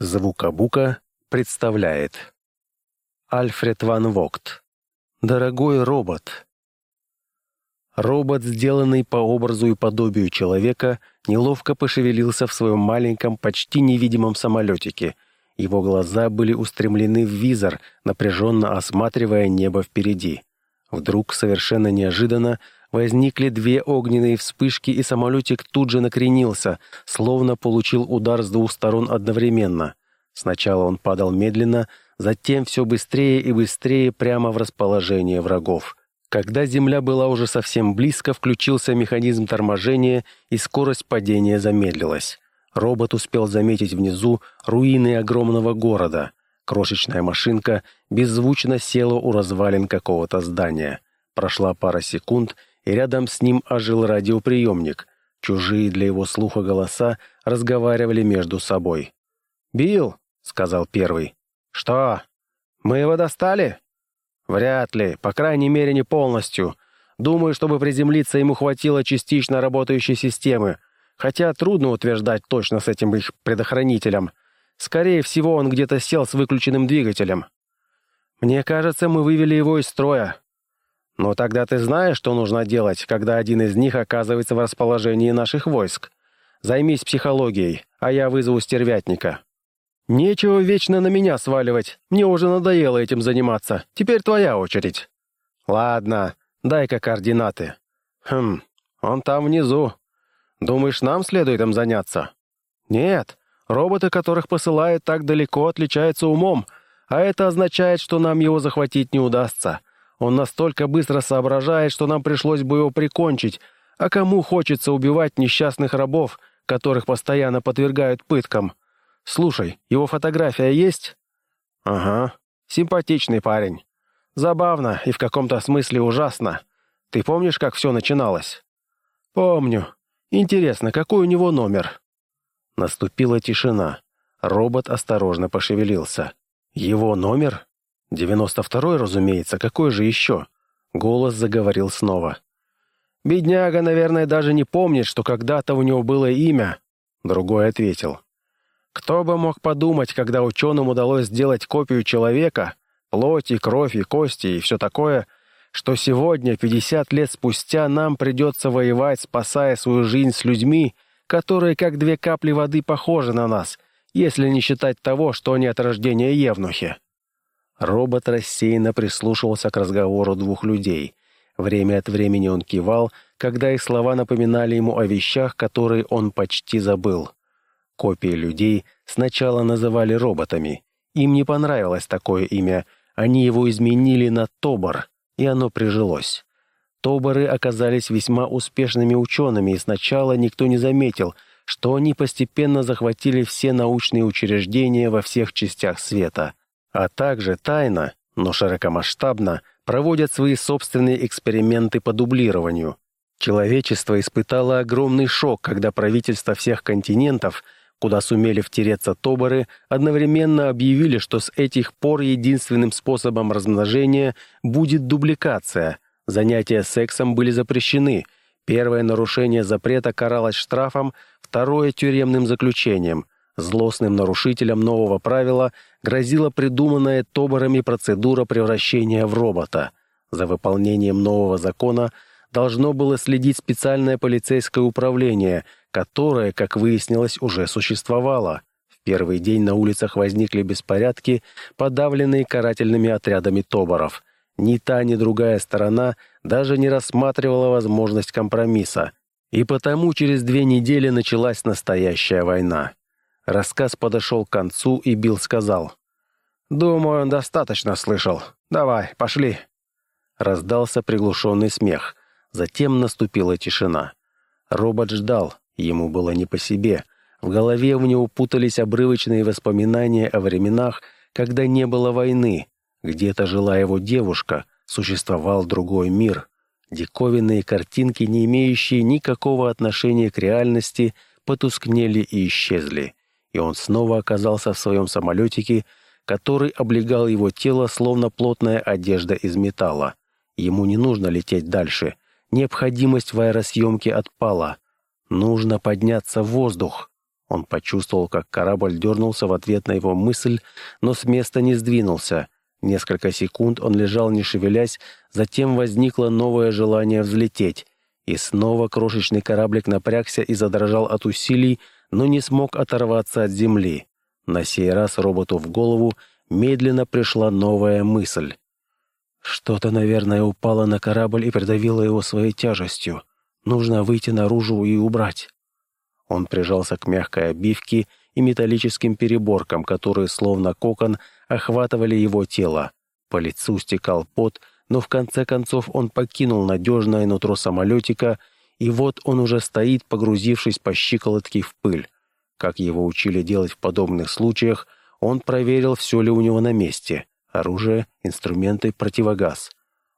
Звукобука представляет Альфред Ван Вогт Дорогой робот Робот, сделанный по образу и подобию человека, неловко пошевелился в своем маленьком, почти невидимом самолетике. Его глаза были устремлены в визор, напряженно осматривая небо впереди. Вдруг, совершенно неожиданно, возникли две огненные вспышки, и самолетик тут же накренился, словно получил удар с двух сторон одновременно. Сначала он падал медленно, затем все быстрее и быстрее прямо в расположение врагов. Когда земля была уже совсем близко, включился механизм торможения, и скорость падения замедлилась. Робот успел заметить внизу руины огромного города. Крошечная машинка беззвучно села у развалин какого-то здания. Прошла пара секунд, и рядом с ним ожил радиоприемник. Чужие для его слуха голоса разговаривали между собой. «Билл», — сказал первый. «Что? Мы его достали?» «Вряд ли, по крайней мере, не полностью. Думаю, чтобы приземлиться, ему хватило частично работающей системы, хотя трудно утверждать точно с этим их предохранителем. Скорее всего, он где-то сел с выключенным двигателем. Мне кажется, мы вывели его из строя. Но тогда ты знаешь, что нужно делать, когда один из них оказывается в расположении наших войск. Займись психологией, а я вызову стервятника». «Нечего вечно на меня сваливать. Мне уже надоело этим заниматься. Теперь твоя очередь». «Ладно, дай-ка координаты». «Хм, он там внизу. Думаешь, нам следует им заняться?» «Нет, роботы, которых посылают так далеко, отличаются умом, а это означает, что нам его захватить не удастся. Он настолько быстро соображает, что нам пришлось бы его прикончить, а кому хочется убивать несчастных рабов, которых постоянно подвергают пыткам?» «Слушай, его фотография есть?» «Ага. Симпатичный парень. Забавно и в каком-то смысле ужасно. Ты помнишь, как все начиналось?» «Помню. Интересно, какой у него номер?» Наступила тишина. Робот осторожно пошевелился. «Его номер?» «Девяносто второй, разумеется. Какой же еще?» Голос заговорил снова. «Бедняга, наверное, даже не помнит, что когда-то у него было имя». Другой ответил. Кто бы мог подумать, когда ученым удалось сделать копию человека, плоти, кровь и кости и все такое, что сегодня, 50 лет спустя, нам придется воевать, спасая свою жизнь с людьми, которые как две капли воды похожи на нас, если не считать того, что они от рождения евнухи. Робот рассеянно прислушивался к разговору двух людей. Время от времени он кивал, когда их слова напоминали ему о вещах, которые он почти забыл. Копии людей сначала называли роботами. Им не понравилось такое имя, они его изменили на Тобор, и оно прижилось. Тоборы оказались весьма успешными учеными, и сначала никто не заметил, что они постепенно захватили все научные учреждения во всех частях света, а также тайно, но широкомасштабно, проводят свои собственные эксперименты по дублированию. Человечество испытало огромный шок, когда правительства всех континентов – куда сумели втереться тоборы, одновременно объявили, что с этих пор единственным способом размножения будет дубликация. Занятия сексом были запрещены. Первое нарушение запрета каралось штрафом, второе — тюремным заключением. Злостным нарушителям нового правила грозила придуманная тоборами процедура превращения в робота. За выполнением нового закона должно было следить специальное полицейское управление — которое, как выяснилось, уже существовало. В первый день на улицах возникли беспорядки, подавленные карательными отрядами тоборов. Ни та, ни другая сторона даже не рассматривала возможность компромисса. И потому через две недели началась настоящая война. Рассказ подошел к концу, и Билл сказал. «Думаю, он достаточно слышал. Давай, пошли». Раздался приглушенный смех. Затем наступила тишина. Робот ждал, Ему было не по себе. В голове у него путались обрывочные воспоминания о временах, когда не было войны. Где-то жила его девушка, существовал другой мир. Диковинные картинки, не имеющие никакого отношения к реальности, потускнели и исчезли. И он снова оказался в своем самолетике, который облегал его тело, словно плотная одежда из металла. Ему не нужно лететь дальше. Необходимость в аэросъемке отпала. Нужно подняться в воздух. Он почувствовал, как корабль дернулся в ответ на его мысль, но с места не сдвинулся. Несколько секунд он лежал, не шевелясь, затем возникло новое желание взлететь. И снова крошечный кораблик напрягся и задрожал от усилий, но не смог оторваться от земли. На сей раз роботу в голову медленно пришла новая мысль. Что-то, наверное, упало на корабль и придавило его своей тяжестью. Нужно выйти наружу и убрать. Он прижался к мягкой обивке и металлическим переборкам, которые, словно кокон, охватывали его тело. По лицу стекал пот, но в конце концов он покинул надежное нутро самолетика, и вот он уже стоит, погрузившись по щиколотке в пыль. Как его учили делать в подобных случаях, он проверил, все ли у него на месте — оружие, инструменты, противогаз.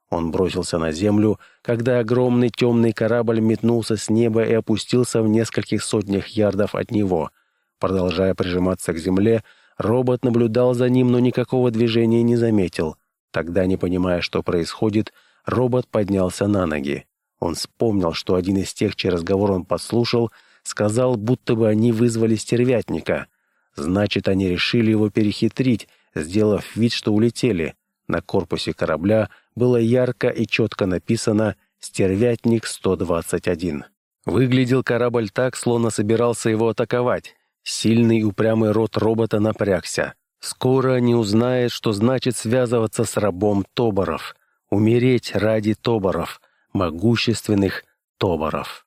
Он бросился на землю, когда огромный темный корабль метнулся с неба и опустился в нескольких сотнях ярдов от него. Продолжая прижиматься к земле, робот наблюдал за ним, но никакого движения не заметил. Тогда, не понимая, что происходит, робот поднялся на ноги. Он вспомнил, что один из тех, чей разговор он послушал, сказал, будто бы они вызвали стервятника. Значит, они решили его перехитрить, сделав вид, что улетели. На корпусе корабля было ярко и четко написано «Стервятник-121». Выглядел корабль так, словно собирался его атаковать. Сильный упрямый рот робота напрягся. Скоро они узнают, что значит связываться с рабом Тоборов. Умереть ради Тоборов, могущественных Тоборов.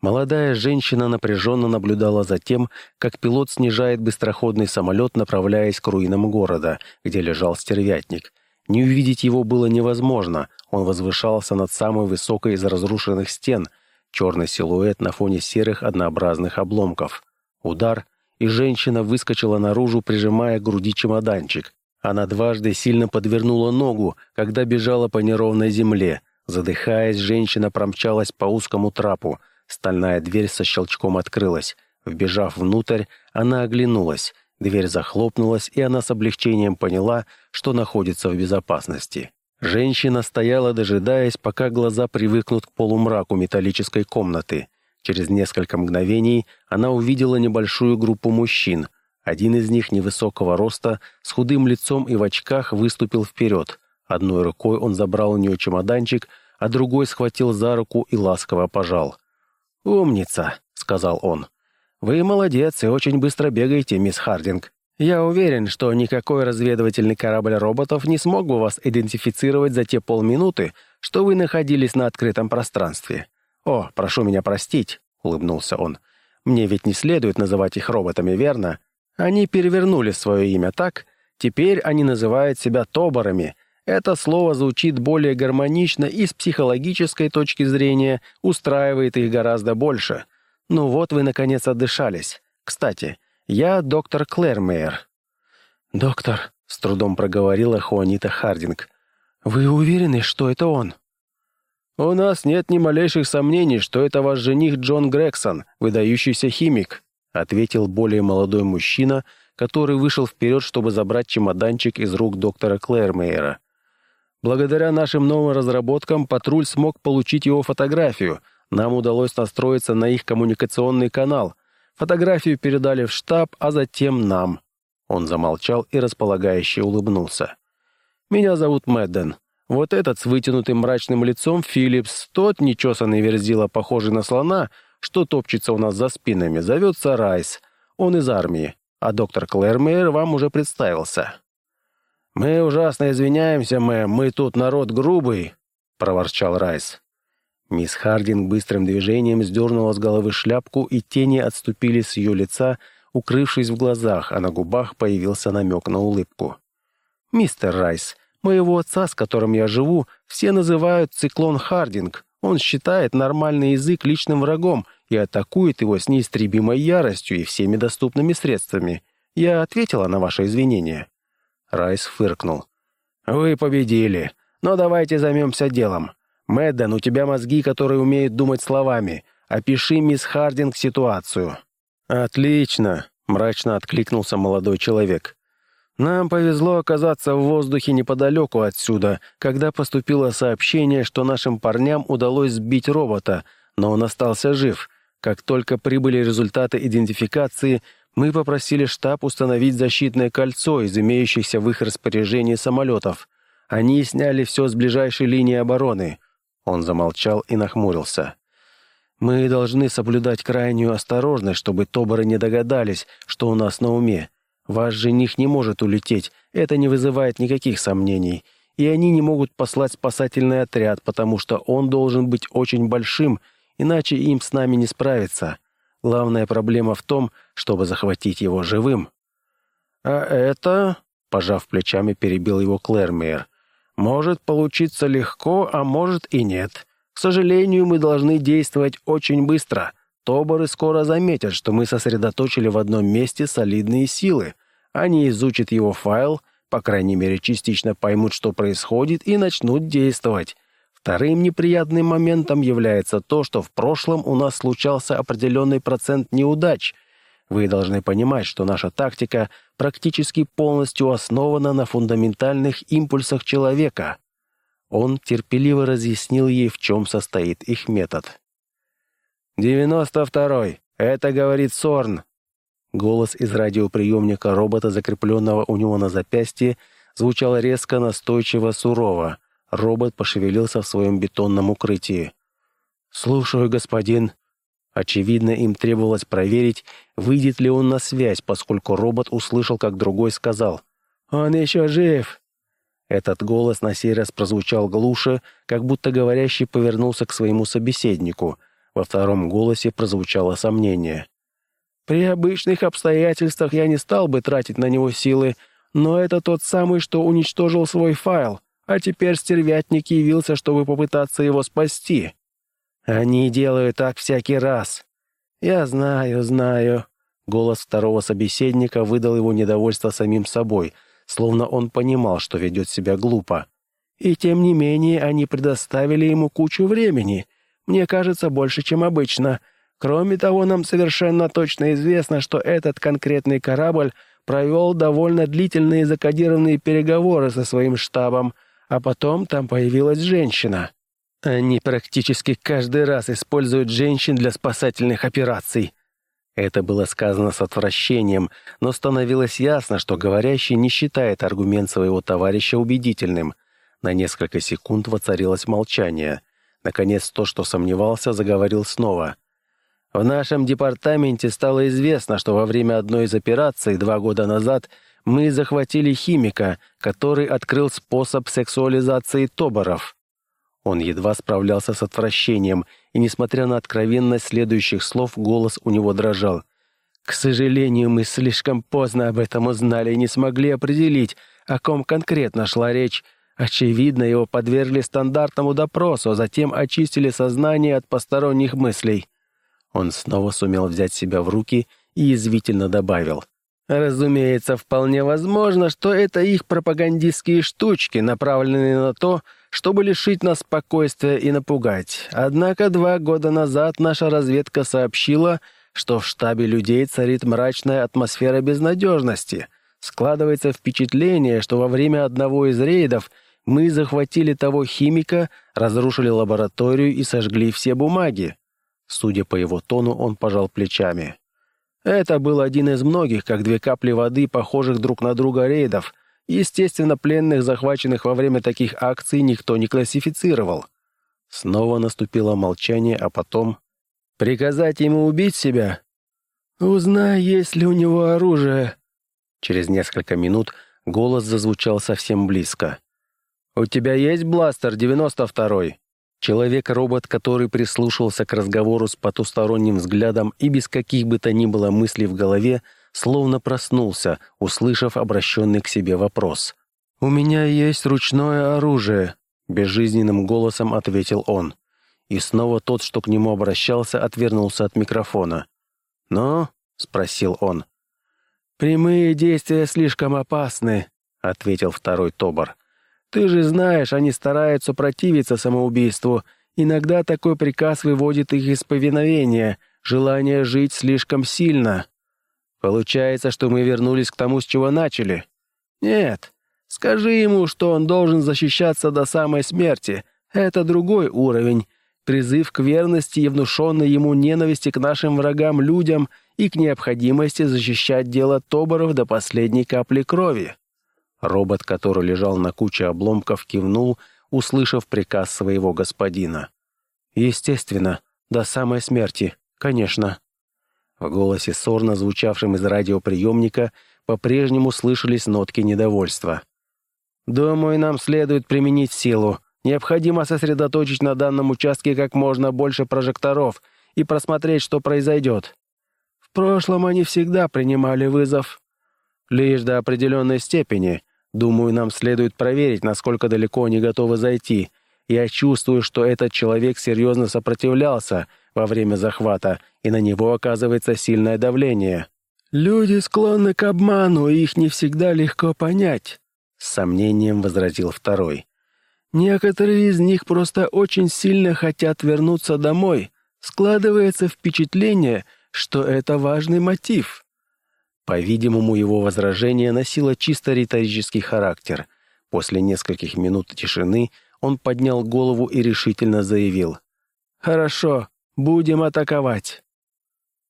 Молодая женщина напряженно наблюдала за тем, как пилот снижает быстроходный самолет, направляясь к руинам города, где лежал стервятник. Не увидеть его было невозможно, он возвышался над самой высокой из разрушенных стен, черный силуэт на фоне серых однообразных обломков. Удар, и женщина выскочила наружу, прижимая к груди чемоданчик. Она дважды сильно подвернула ногу, когда бежала по неровной земле. Задыхаясь, женщина промчалась по узкому трапу — Стальная дверь со щелчком открылась. Вбежав внутрь, она оглянулась. Дверь захлопнулась, и она с облегчением поняла, что находится в безопасности. Женщина стояла, дожидаясь, пока глаза привыкнут к полумраку металлической комнаты. Через несколько мгновений она увидела небольшую группу мужчин. Один из них невысокого роста, с худым лицом и в очках, выступил вперед. Одной рукой он забрал у нее чемоданчик, а другой схватил за руку и ласково пожал. «Умница», — сказал он. «Вы молодец и очень быстро бегаете, мисс Хардинг. Я уверен, что никакой разведывательный корабль роботов не смог бы вас идентифицировать за те полминуты, что вы находились на открытом пространстве. О, прошу меня простить», — улыбнулся он. «Мне ведь не следует называть их роботами, верно? Они перевернули свое имя так, теперь они называют себя тоборами, это слово звучит более гармонично и с психологической точки зрения устраивает их гораздо больше. Ну вот вы, наконец, отдышались. Кстати, я доктор Клэрмейер». «Доктор», — с трудом проговорила Хуанита Хардинг, — «вы уверены, что это он?» «У нас нет ни малейших сомнений, что это ваш жених Джон Грегсон, выдающийся химик», ответил более молодой мужчина, который вышел вперед, чтобы забрать чемоданчик из рук доктора Клэрмейера. Благодаря нашим новым разработкам патруль смог получить его фотографию. Нам удалось настроиться на их коммуникационный канал. Фотографию передали в штаб, а затем нам. Он замолчал и располагающе улыбнулся. «Меня зовут Мэдден. Вот этот с вытянутым мрачным лицом Филлипс, тот нечесанный верзила, похожий на слона, что топчется у нас за спинами, зовется Райс. Он из армии. А доктор Клэрмейер вам уже представился. «Мы ужасно извиняемся, мэм, мы тут народ грубый», — проворчал Райс. Мисс Хардинг быстрым движением сдернула с головы шляпку, и тени отступили с ее лица, укрывшись в глазах, а на губах появился намек на улыбку. «Мистер Райс, моего отца, с которым я живу, все называют циклон Хардинг. Он считает нормальный язык личным врагом и атакует его с неистребимой яростью и всеми доступными средствами. Я ответила на ваше извинение». Райс фыркнул. «Вы победили. Но давайте займемся делом. Мэдден, у тебя мозги, которые умеют думать словами. Опиши, мисс Хардинг, ситуацию». «Отлично», — мрачно откликнулся молодой человек. «Нам повезло оказаться в воздухе неподалеку отсюда, когда поступило сообщение, что нашим парням удалось сбить робота, но он остался жив. Как только прибыли результаты идентификации, мы попросили штаб установить защитное кольцо из имеющихся в их распоряжении самолетов. Они сняли все с ближайшей линии обороны. Он замолчал и нахмурился. Мы должны соблюдать крайнюю осторожность, чтобы тоборы не догадались, что у нас на уме. Ваш жених не может улететь, это не вызывает никаких сомнений. И они не могут послать спасательный отряд, потому что он должен быть очень большим, иначе им с нами не справиться. Главная проблема в том, чтобы захватить его живым». «А это...» — пожав плечами, перебил его Клэрмейер. «Может получиться легко, а может и нет. К сожалению, мы должны действовать очень быстро. Тоборы скоро заметят, что мы сосредоточили в одном месте солидные силы. Они изучат его файл, по крайней мере, частично поймут, что происходит, и начнут действовать. Вторым неприятным моментом является то, что в прошлом у нас случался определенный процент неудач. Вы должны понимать, что наша тактика практически полностью основана на фундаментальных импульсах человека. Он терпеливо разъяснил ей, в чем состоит их метод. «Девяносто второй. Это говорит Сорн». Голос из радиоприемника робота, закрепленного у него на запястье, звучал резко, настойчиво, сурово. Робот пошевелился в своем бетонном укрытии. «Слушаю, господин». Очевидно, им требовалось проверить, выйдет ли он на связь, поскольку робот услышал, как другой сказал. «Он еще жив!» Этот голос на сей раз прозвучал глуше, как будто говорящий повернулся к своему собеседнику — во втором голосе прозвучало сомнение. «При обычных обстоятельствах я не стал бы тратить на него силы, но это тот самый, что уничтожил свой файл, а теперь стервятник явился, чтобы попытаться его спасти. Они делают так всякий раз. Я знаю, знаю». Голос второго собеседника выдал его недовольство самим собой, словно он понимал, что ведет себя глупо. И тем не менее они предоставили ему кучу времени, мне кажется, больше, чем обычно. Кроме того, нам совершенно точно известно, что этот конкретный корабль провел довольно длительные закодированные переговоры со своим штабом, а потом там появилась женщина. Они практически каждый раз используют женщин для спасательных операций. Это было сказано с отвращением, но становилось ясно, что говорящий не считает аргумент своего товарища убедительным. На несколько секунд воцарилось молчание — Наконец, то, что сомневался, заговорил снова. В нашем департаменте стало известно, что во время одной из операций два года назад мы захватили химика, который открыл способ сексуализации тоборов. Он едва справлялся с отвращением, и, несмотря на откровенность следующих слов, голос у него дрожал. «К сожалению, мы слишком поздно об этом узнали и не смогли определить, о ком конкретно шла речь, Очевидно, его подвергли стандартному допросу, а затем очистили сознание от посторонних мыслей. Он снова сумел взять себя в руки и язвительно добавил. «Разумеется, вполне возможно, что это их пропагандистские штучки, направленные на то, чтобы лишить нас спокойствия и напугать. Однако два года назад наша разведка сообщила, что в штабе людей царит мрачная атмосфера безнадежности. Складывается впечатление, что во время одного из рейдов – мы захватили того химика, разрушили лабораторию и сожгли все бумаги. Судя по его тону, он пожал плечами. Это был один из многих, как две капли воды, похожих друг на друга рейдов. Естественно, пленных, захваченных во время таких акций, никто не классифицировал. Снова наступило молчание, а потом... «Приказать ему убить себя?» «Узнай, есть ли у него оружие». Через несколько минут голос зазвучал совсем близко. «У тебя есть бластер 92-й?» Человек-робот, который прислушался к разговору с потусторонним взглядом и без каких бы то ни было мыслей в голове, словно проснулся, услышав обращенный к себе вопрос. «У меня есть ручное оружие», — безжизненным голосом ответил он. И снова тот, что к нему обращался, отвернулся от микрофона. «Но?» — спросил он. «Прямые действия слишком опасны», — ответил второй Тобор. Ты же знаешь, они стараются противиться самоубийству. Иногда такой приказ выводит их из повиновения. Желание жить слишком сильно. Получается, что мы вернулись к тому, с чего начали. Нет. Скажи ему, что он должен защищаться до самой смерти. Это другой уровень. призыв к верности и внушенной ему ненависти к нашим врагам людям и к необходимости защищать дело Тоборов до последней капли крови. Робот, который лежал на куче обломков, кивнул, услышав приказ своего господина. «Естественно, до самой смерти, конечно». В голосе Сорна, звучавшем из радиоприемника, по-прежнему слышались нотки недовольства. «Думаю, нам следует применить силу. Необходимо сосредоточить на данном участке как можно больше прожекторов и просмотреть, что произойдет. В прошлом они всегда принимали вызов. Лишь до определенной степени. Думаю, нам следует проверить, насколько далеко они готовы зайти. Я чувствую, что этот человек серьезно сопротивлялся во время захвата, и на него оказывается сильное давление. Люди склонны к обману, их не всегда легко понять», — с сомнением возразил второй. Некоторые из них просто очень сильно хотят вернуться домой. Складывается впечатление, что это важный мотив. По-видимому, его возражение носило чисто риторический характер. После нескольких минут тишины он поднял голову и решительно заявил. «Хорошо, будем атаковать».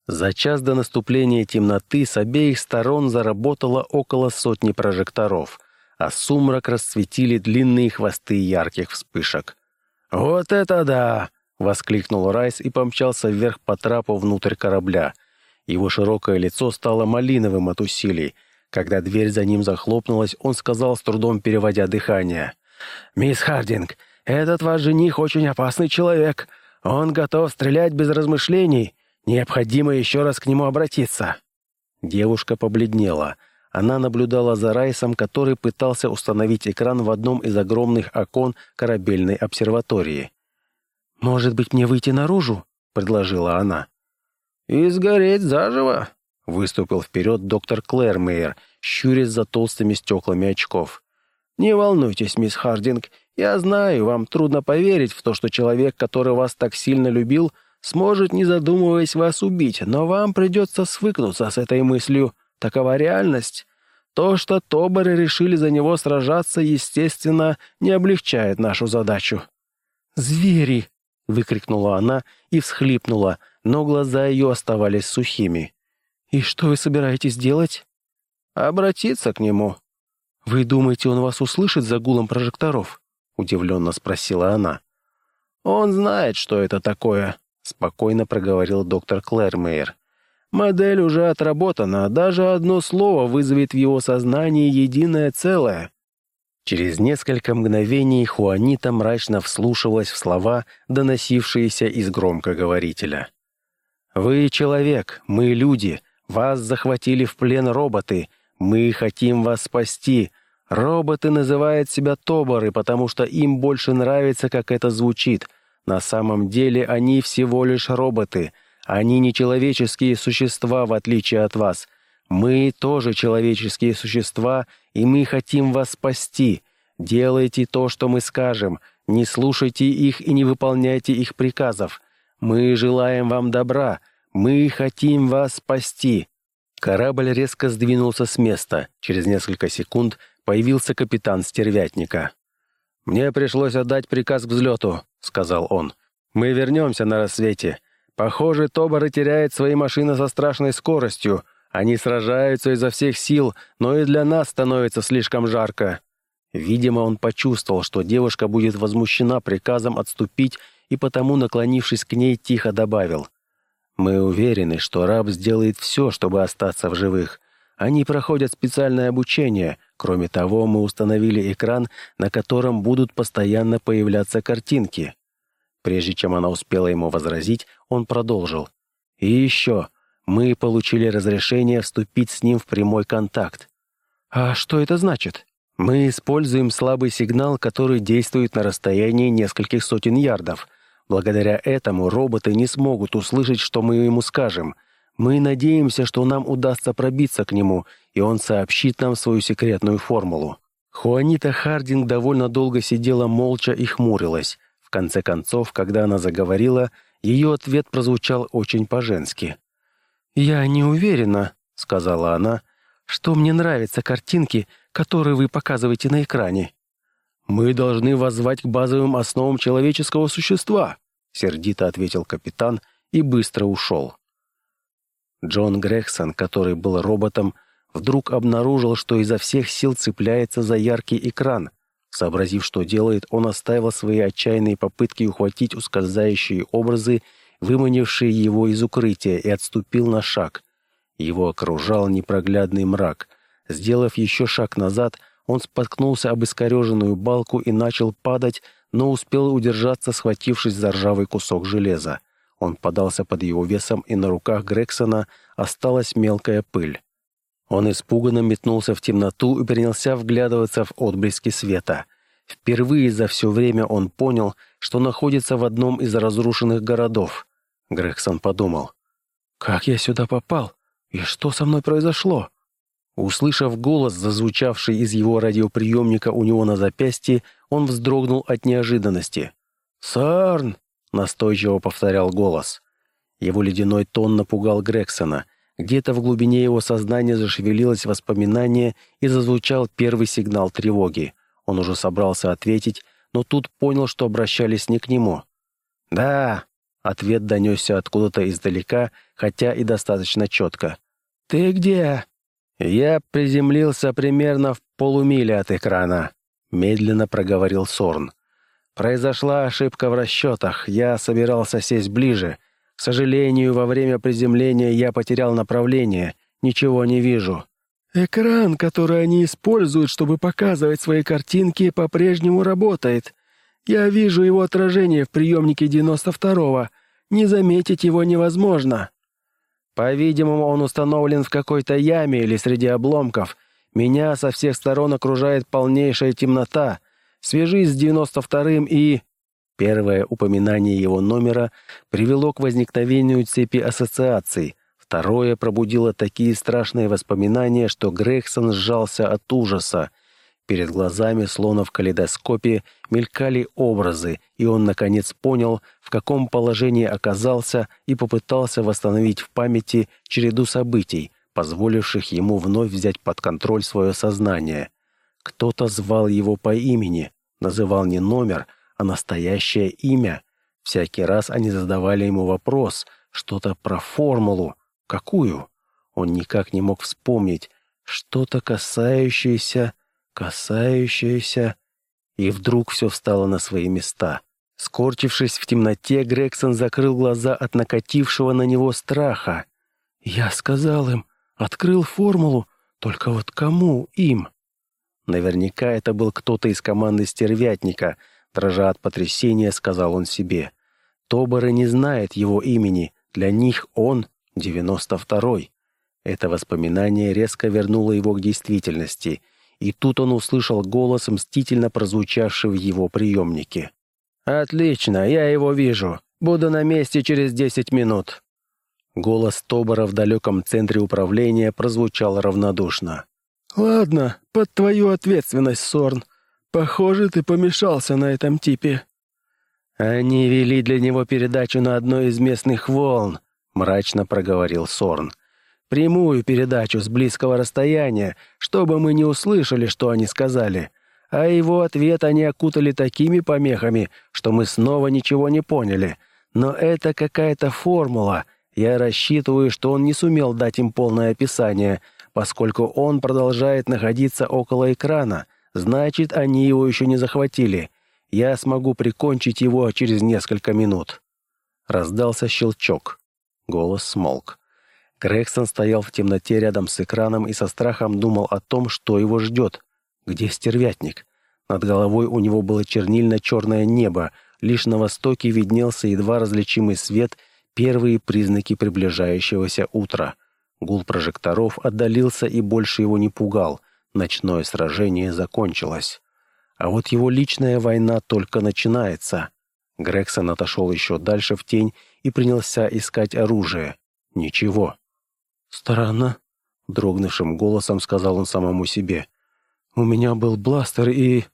За час до наступления темноты с обеих сторон заработало около сотни прожекторов — а сумрак расцветили длинные хвосты ярких вспышек. «Вот это да!» — воскликнул Райс и помчался вверх по трапу внутрь корабля. Его широкое лицо стало малиновым от усилий. Когда дверь за ним захлопнулась, он сказал, с трудом переводя дыхание. «Мисс Хардинг, этот ваш жених очень опасный человек. Он готов стрелять без размышлений. Необходимо еще раз к нему обратиться». Девушка побледнела — она наблюдала за Райсом, который пытался установить экран в одном из огромных окон корабельной обсерватории. «Может быть, мне выйти наружу?» — предложила она. «И сгореть заживо!» — выступил вперед доктор Клэрмейер, щурясь за толстыми стеклами очков. «Не волнуйтесь, мисс Хардинг, я знаю, вам трудно поверить в то, что человек, который вас так сильно любил, сможет, не задумываясь, вас убить, но вам придется свыкнуться с этой мыслью. Такова реальность. То, что Тоборы решили за него сражаться, естественно, не облегчает нашу задачу». «Звери!» — выкрикнула она и всхлипнула, но глаза ее оставались сухими. «И что вы собираетесь делать?» «Обратиться к нему». «Вы думаете, он вас услышит за гулом прожекторов?» — удивленно спросила она. «Он знает, что это такое», — спокойно проговорил доктор Клэрмейер. Модель уже отработана, даже одно слово вызовет в его сознании единое целое. Через несколько мгновений Хуанита мрачно вслушивалась в слова, доносившиеся из громкоговорителя. «Вы человек, мы люди, вас захватили в плен роботы, мы хотим вас спасти. Роботы называют себя Тоборы, потому что им больше нравится, как это звучит. На самом деле они всего лишь роботы — они не человеческие существа, в отличие от вас. Мы тоже человеческие существа, и мы хотим вас спасти. Делайте то, что мы скажем. Не слушайте их и не выполняйте их приказов. Мы желаем вам добра. Мы хотим вас спасти». Корабль резко сдвинулся с места. Через несколько секунд появился капитан Стервятника. «Мне пришлось отдать приказ к взлету», — сказал он. «Мы вернемся на рассвете. Похоже, Тоборы теряют свои машины со страшной скоростью. Они сражаются изо всех сил, но и для нас становится слишком жарко». Видимо, он почувствовал, что девушка будет возмущена приказом отступить, и потому, наклонившись к ней, тихо добавил. «Мы уверены, что раб сделает все, чтобы остаться в живых. Они проходят специальное обучение. Кроме того, мы установили экран, на котором будут постоянно появляться картинки. Прежде чем она успела ему возразить, он продолжил. «И еще, мы получили разрешение вступить с ним в прямой контакт». «А что это значит?» «Мы используем слабый сигнал, который действует на расстоянии нескольких сотен ярдов. Благодаря этому роботы не смогут услышать, что мы ему скажем. Мы надеемся, что нам удастся пробиться к нему, и он сообщит нам свою секретную формулу». Хуанита Хардинг довольно долго сидела молча и хмурилась конце концов, когда она заговорила, ее ответ прозвучал очень по-женски. «Я не уверена», — сказала она, — «что мне нравятся картинки, которые вы показываете на экране». «Мы должны воззвать к базовым основам человеческого существа», — сердито ответил капитан и быстро ушел. Джон Грегсон, который был роботом, вдруг обнаружил, что изо всех сил цепляется за яркий экран. Сообразив, что делает, он оставил свои отчаянные попытки ухватить ускользающие образы, выманившие его из укрытия, и отступил на шаг. Его окружал непроглядный мрак. Сделав еще шаг назад, он споткнулся об искореженную балку и начал падать, но успел удержаться, схватившись за ржавый кусок железа. Он подался под его весом, и на руках Грексона осталась мелкая пыль. Он испуганно метнулся в темноту и принялся вглядываться в отблески света. Впервые за все время он понял, что находится в одном из разрушенных городов. Грегсон подумал, «Как я сюда попал? И что со мной произошло?» Услышав голос, зазвучавший из его радиоприемника у него на запястье, он вздрогнул от неожиданности. «Сарн!» — настойчиво повторял голос. Его ледяной тон напугал Грексона. Где-то в глубине его сознания зашевелилось воспоминание и зазвучал первый сигнал тревоги. Он уже собрался ответить, но тут понял, что обращались не к нему. «Да!» — ответ донесся откуда-то издалека, хотя и достаточно четко. «Ты где?» «Я приземлился примерно в полумиле от экрана», — медленно проговорил Сорн. «Произошла ошибка в расчетах. Я собирался сесть ближе. К сожалению, во время приземления я потерял направление. Ничего не вижу». «Экран, который они используют, чтобы показывать свои картинки, по-прежнему работает. Я вижу его отражение в приемнике 92-го. Не заметить его невозможно». По-видимому, он установлен в какой-то яме или среди обломков. Меня со всех сторон окружает полнейшая темнота. Свяжись с девяносто вторым и...» Первое упоминание его номера привело к возникновению цепи ассоциаций. Второе пробудило такие страшные воспоминания, что Грегсон сжался от ужаса. Перед глазами, словно в калейдоскопе, мелькали образы, и он, наконец, понял, в каком положении оказался и попытался восстановить в памяти череду событий, позволивших ему вновь взять под контроль свое сознание. Кто-то звал его по имени, называл не номер, а настоящее имя. Всякий раз они задавали ему вопрос, что-то про формулу. Какую? Он никак не мог вспомнить. Что-то касающееся касающаяся... И вдруг все встало на свои места. Скорчившись в темноте, Грегсон закрыл глаза от накатившего на него страха. «Я сказал им, открыл формулу, только вот кому им?» Наверняка это был кто-то из команды «Стервятника», дрожа от потрясения, сказал он себе. Тоборы не знает его имени, для них он девяносто второй. Это воспоминание резко вернуло его к действительности — и тут он услышал голос, мстительно прозвучавший в его приемнике. «Отлично, я его вижу. Буду на месте через десять минут». Голос Тобора в далеком центре управления прозвучал равнодушно. «Ладно, под твою ответственность, Сорн. Похоже, ты помешался на этом типе». «Они вели для него передачу на одной из местных волн», — мрачно проговорил Сорн прямую передачу с близкого расстояния, чтобы мы не услышали, что они сказали. А его ответ они окутали такими помехами, что мы снова ничего не поняли. Но это какая-то формула. Я рассчитываю, что он не сумел дать им полное описание, поскольку он продолжает находиться около экрана. Значит, они его еще не захватили. Я смогу прикончить его через несколько минут. Раздался щелчок. Голос смолк. Грегсон стоял в темноте рядом с экраном и со страхом думал о том, что его ждет. Где стервятник? Над головой у него было чернильно-черное небо, лишь на востоке виднелся едва различимый свет, первые признаки приближающегося утра. Гул прожекторов отдалился и больше его не пугал. Ночное сражение закончилось. А вот его личная война только начинается. Грегсон отошел еще дальше в тень и принялся искать оружие. Ничего. «Странно», — дрогнувшим голосом сказал он самому себе. «У меня был бластер и...»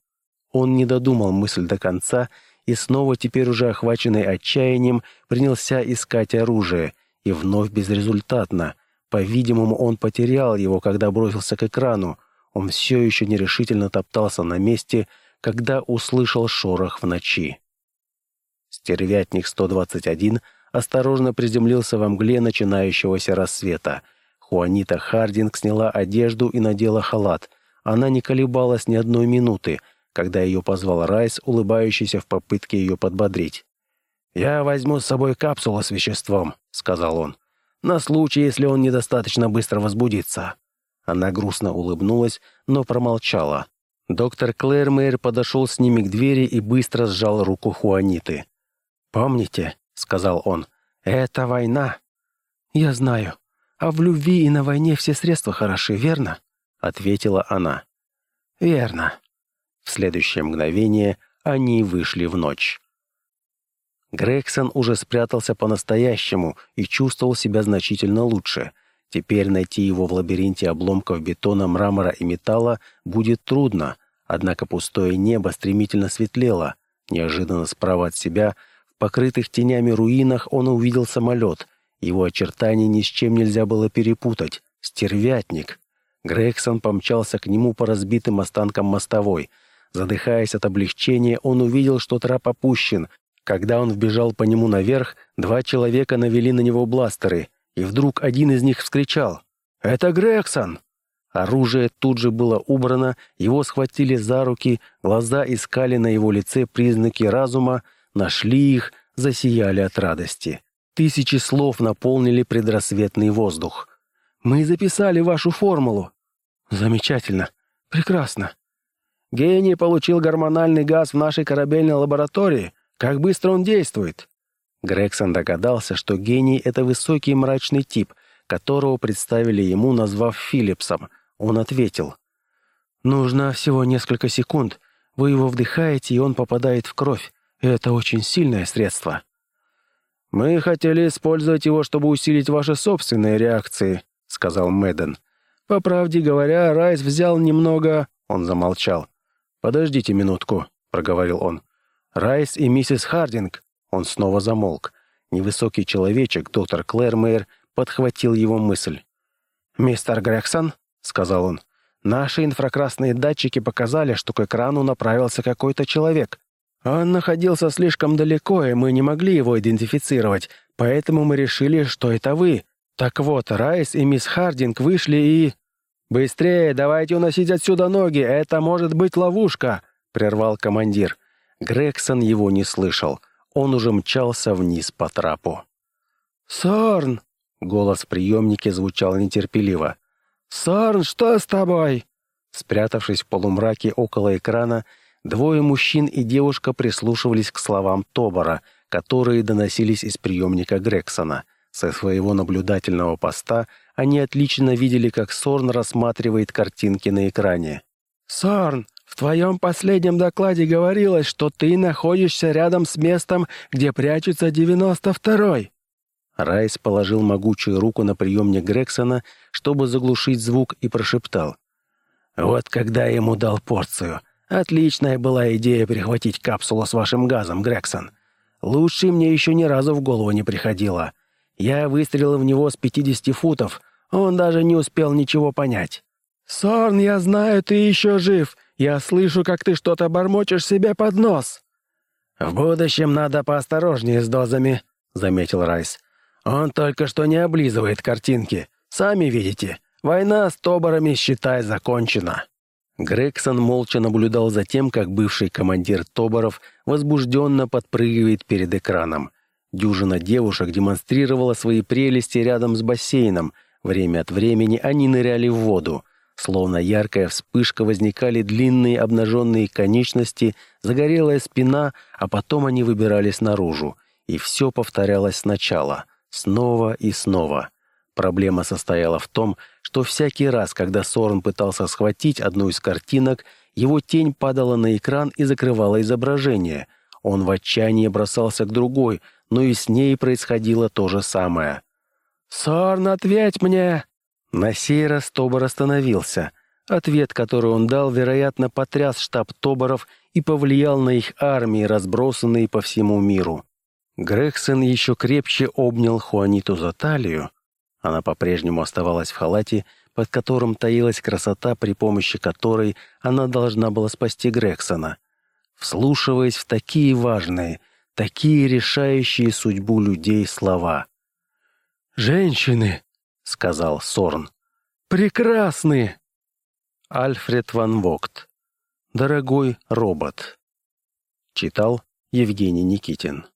Он не додумал мысль до конца и снова, теперь уже охваченный отчаянием, принялся искать оружие, и вновь безрезультатно. По-видимому, он потерял его, когда бросился к экрану. Он все еще нерешительно топтался на месте, когда услышал шорох в ночи. Стервятник-121 осторожно приземлился во мгле начинающегося рассвета. Хуанита Хардинг сняла одежду и надела халат. Она не колебалась ни одной минуты, когда ее позвал Райс, улыбающийся в попытке ее подбодрить. «Я возьму с собой капсулу с веществом», — сказал он, «на случай, если он недостаточно быстро возбудится». Она грустно улыбнулась, но промолчала. Доктор Клэрмейер подошел с ними к двери и быстро сжал руку Хуаниты. «Помните», — сказал он, — «это война». «Я знаю. А в любви и на войне все средства хороши, верно?» — ответила она. «Верно». В следующее мгновение они вышли в ночь. Грегсон уже спрятался по-настоящему и чувствовал себя значительно лучше. Теперь найти его в лабиринте обломков бетона, мрамора и металла будет трудно, однако пустое небо стремительно светлело. Неожиданно справа от себя, покрытых тенями руинах, он увидел самолет. Его очертания ни с чем нельзя было перепутать. Стервятник. Грегсон помчался к нему по разбитым останкам мостовой. Задыхаясь от облегчения, он увидел, что трап опущен, когда он вбежал по нему наверх, два человека навели на него бластеры, и вдруг один из них вскричал «Это Грегсон!». Оружие тут же было убрано, его схватили за руки, глаза искали на его лице признаки разума, нашли их, засияли от радости. Тысячи слов наполнили предрассветный воздух. «Мы записали вашу формулу». «Замечательно. Прекрасно». «Гений получил гормональный газ в нашей корабельной лаборатории. Как быстро он действует!» Грегсон догадался, что гений — это высокий мрачный тип, которого представили ему, назвав Филлипсом. Он ответил. «Нужно всего несколько секунд. Вы его вдыхаете, и он попадает в кровь. Это очень сильное средство». «Мы хотели использовать его, чтобы усилить ваши собственные реакции», — сказал Мэдден. «По правде говоря, Райс взял немного...» Он замолчал. «Подождите минутку», — проговорил он. Райс и миссис Хардинг. Он снова замолк. Невысокий человечек, доктор Клэрмейер, подхватил его мысль. «Мистер Грексон», — сказал он, — «наши инфракрасные датчики показали, что к экрану направился какой-то человек. Он находился слишком далеко, и мы не могли его идентифицировать, поэтому мы решили, что это вы. Так вот, Райс и мисс Хардинг вышли и...» «Быстрее, давайте уносить отсюда ноги, это может быть ловушка», — прервал командир. Грегсон его не слышал. Он уже мчался вниз по трапу. «Сорн!» — голос в приемнике звучал нетерпеливо. «Сорн, что с тобой?» Спрятавшись в полумраке около экрана, двое мужчин и девушка прислушивались к словам Тобора, которые доносились из приемника Грексона. Со своего наблюдательного поста они отлично видели, как Сорн рассматривает картинки на экране. «Сорн, в твоем последнем докладе говорилось, что ты находишься рядом с местом, где прячется девяносто второй». Райс положил могучую руку на приемник Грексона, чтобы заглушить звук, и прошептал. «Вот когда я ему дал порцию. Отличная была идея прихватить капсулу с вашим газом, Грексон. Лучше мне еще ни разу в голову не приходило. Я выстрелил в него с пятидесяти футов, он даже не успел ничего понять». «Сорн, я знаю, ты еще жив. Я слышу, как ты что-то бормочешь себе под нос». «В будущем надо поосторожнее с дозами», — заметил Райс. «Он только что не облизывает картинки. Сами видите, война с тоборами, считай, закончена». Грегсон молча наблюдал за тем, как бывший командир Тоборов возбужденно подпрыгивает перед экраном. Дюжина девушек демонстрировала свои прелести рядом с бассейном. Время от времени они ныряли в воду. Словно яркая вспышка возникали длинные обнаженные конечности, загорелая спина, а потом они выбирались наружу. И все повторялось сначала, снова и снова. Проблема состояла в том, что всякий раз, когда Сорн пытался схватить одну из картинок, его тень падала на экран и закрывала изображение. Он в отчаянии бросался к другой, но и с ней происходило то же самое. «Сорн, ответь мне!» На сей раз Тобор остановился. Ответ, который он дал, вероятно, потряс штаб Тоборов и повлиял на их армии, разбросанные по всему миру. Грегсон еще крепче обнял Хуаниту за талию. Она по-прежнему оставалась в халате, под которым таилась красота, при помощи которой она должна была спасти Грексона. Вслушиваясь в такие важные, такие решающие судьбу людей слова. «Женщины!» — сказал Сорн. «Прекрасны!» Альфред Ван Вогт. «Дорогой робот». Читал Евгений Никитин.